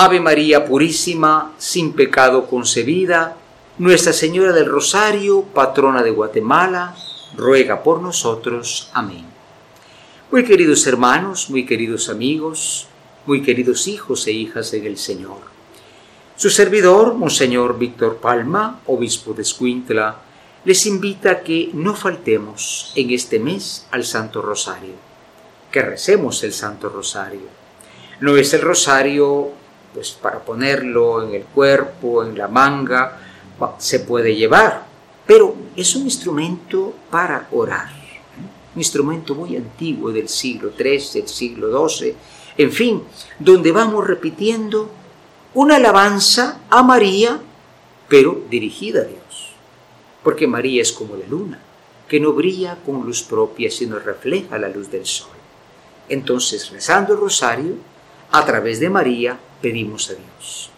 Ave María Purísima, sin pecado concebida, Nuestra Señora del Rosario, patrona de Guatemala, ruega por nosotros. Amén. Muy queridos hermanos, muy queridos amigos, muy queridos hijos e hijas del Señor. Su servidor, Monseñor Víctor Palma, obispo de Escuintla, les invita a que no faltemos en este mes al Santo Rosario, que recemos el Santo Rosario. No es el rosario pues para ponerlo en el cuerpo, en la manga, se puede llevar, pero es un instrumento para orar, un instrumento muy antiguo del siglo XIII, del siglo XII, en fin, donde vamos repitiendo una alabanza a María, pero dirigida a Dios, porque María es como la luna, que no brilla con luz propia, sino refleja la luz del sol. Entonces, rezando el rosario, a través de María, pedimos a Dios.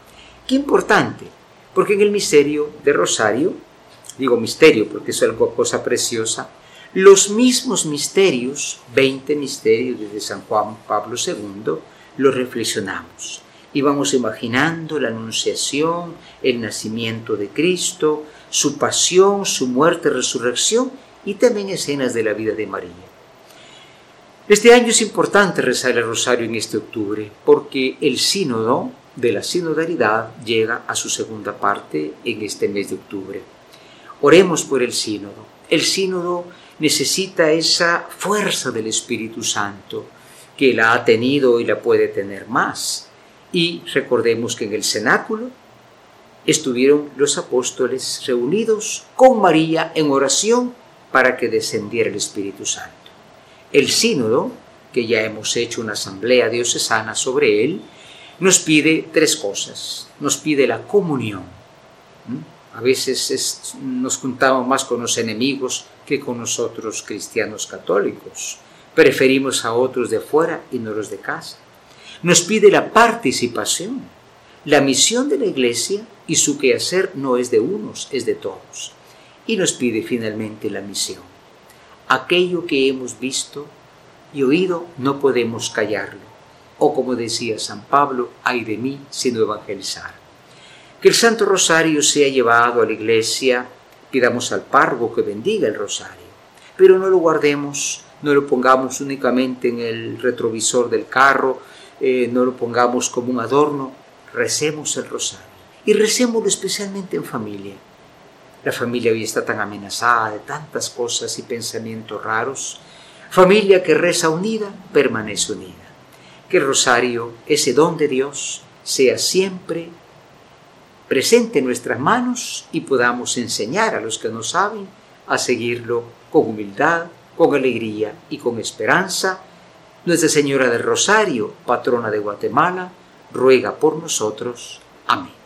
Qué importante, porque en el misterio de Rosario, digo misterio porque es algo cosa preciosa, los mismos misterios, 20 misterios desde San Juan Pablo II, los reflexionamos y vamos imaginando la anunciación, el nacimiento de Cristo, su pasión, su muerte, resurrección y también escenas de la vida de María. Este año es importante rezar el rosario en este octubre porque el sínodo de la sinodalidad llega a su segunda parte en este mes de octubre. Oremos por el sínodo. El sínodo necesita esa fuerza del Espíritu Santo que la ha tenido y la puede tener más. Y recordemos que en el cenáculo estuvieron los apóstoles reunidos con María en oración para que descendiera el Espíritu Santo. El sínodo, que ya hemos hecho una asamblea diocesana sobre él, nos pide tres cosas. Nos pide la comunión. A veces nos juntamos más con los enemigos que con nosotros cristianos católicos. Preferimos a otros de fuera y no los de casa. Nos pide la participación. La misión de la Iglesia y su quehacer no es de unos, es de todos. Y nos pide finalmente la misión aquello que hemos visto y oído no podemos callarlo. O como decía San Pablo, ay de mí sino evangelizar. Que el Santo Rosario sea llevado a la iglesia, pidamos al párroco que bendiga el rosario, pero no lo guardemos, no lo pongamos únicamente en el retrovisor del carro, eh, no lo pongamos como un adorno, recemos el rosario y recémoslo especialmente en familia la familia hoy está tan amenazada de tantas cosas y pensamientos raros. Familia que reza unida, permanece unida. Que el rosario, ese don de Dios, sea siempre presente en nuestras manos y podamos enseñar a los que no saben a seguirlo con humildad, con alegría y con esperanza. Nuestra Señora del Rosario, patrona de Guatemala, ruega por nosotros. Amén.